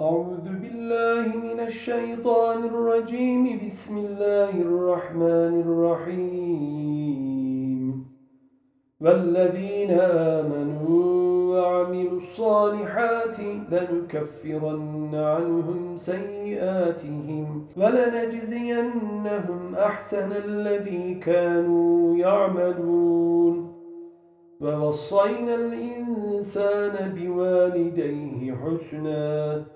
أعوذ بالله من الشيطان الرجيم. بسم الله الرحمن الرحيم. والذين آمنوا وعملوا الصالحات لنكفرن عنهم سيئاتهم ولنجزينهم أحسن الذي كانوا يعملون. ووصينا الإنسان بوالديه حسناً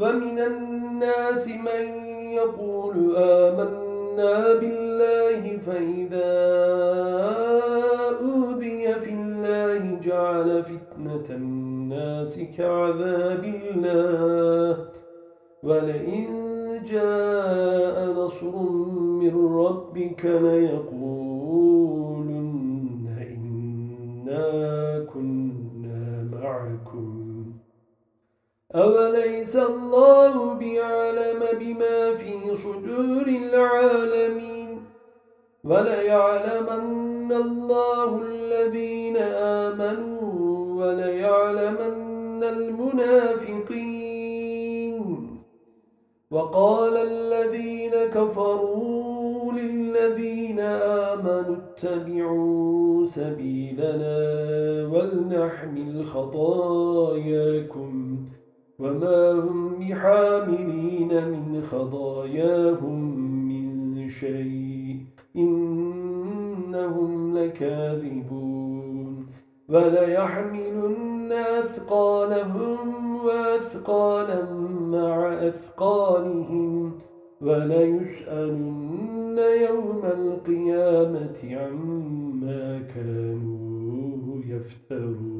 ومن الناس من يقول آمنا بالله فإذا أوذي في الله جعل فتنة الناس كعذاب الله. ولئن جاء نصر من ربك ليقولن إنا أوليس الله بيعلم بما في صدور العالمين وليعلمن الله الذين آمنوا وليعلمن المنافقين وقال الذين كفروا للذين آمنوا اتبعوا سبيلنا ولنحمل خطاياكم وما هم بحاملين من خضاياهم من شيء. إنهم لكاذبون. وليحملن أثقالهم وأثقالا مع أثقالهم. وليسألن يوم القيامة عما كانوا يفترون.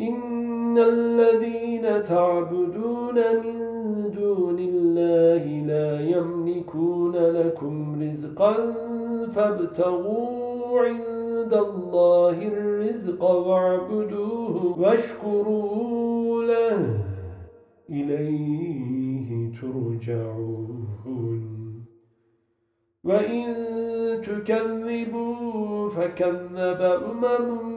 إن الذين تعبدون من دون الله لا يملكون لكم رزقا فابتغوا عند الله الرزق واعبدوه واشكروا له إليه ترجعون. وإن تكذبوا فكذب أمم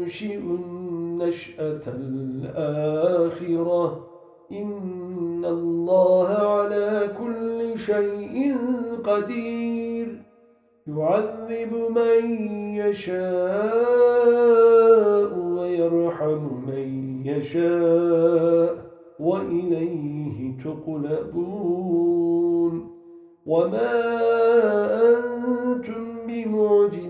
ينشئ النشأة الآخرة. إن الله على كل شيء قدير. يعذب من يشاء ويرحم من يشاء وإليه تقلبون. وما أنتم بمعجزين.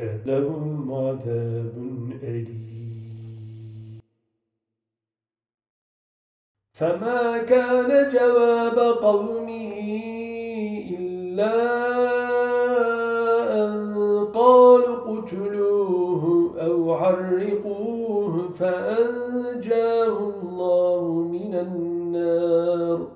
لهم عذاب أليم. فما كان جواب قومه إلا حرقوه فأنجاه الله من النار.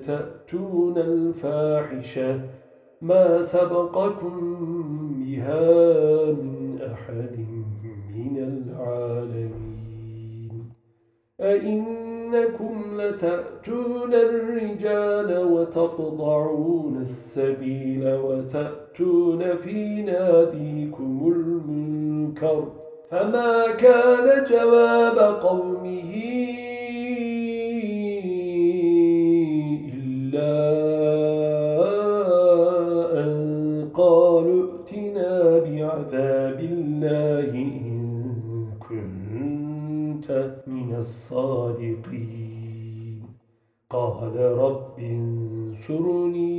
إنكم لتأتون الفاحشة ما سبقكم بها من أحد من العالمين. أئنكم لتأتون الرجال وتقضعون السبيل وتأتون في ناديكم المنكر فما كان جواب قومه بعذاب الله إن كنت من الصادقين. قال رب انصرني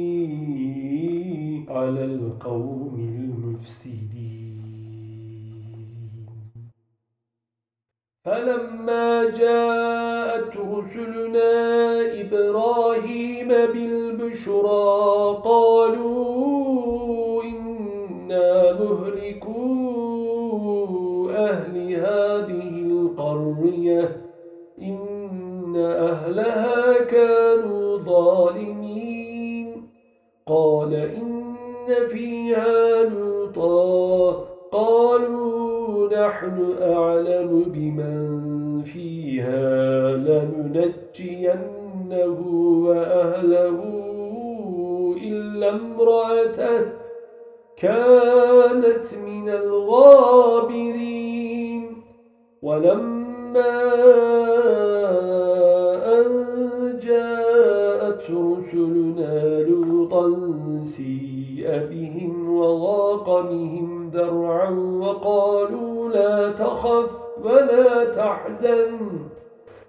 على القوم المفسدين. فلما جاءت رسلنا إبراهيم بالبشرى قالوا مهلكوا أهل هذه القرية إن أهلها كانوا ظالمين قال إن فيها لوطا قالوا نحن أعلم بمن فيها لننجينه وأهله إلا امرأته كانت من الغابرين. ولما أن جاءت رسلنا لوطا سيئ بهم وضاق بهم ذرعا وقالوا لا تخف ولا تحزن.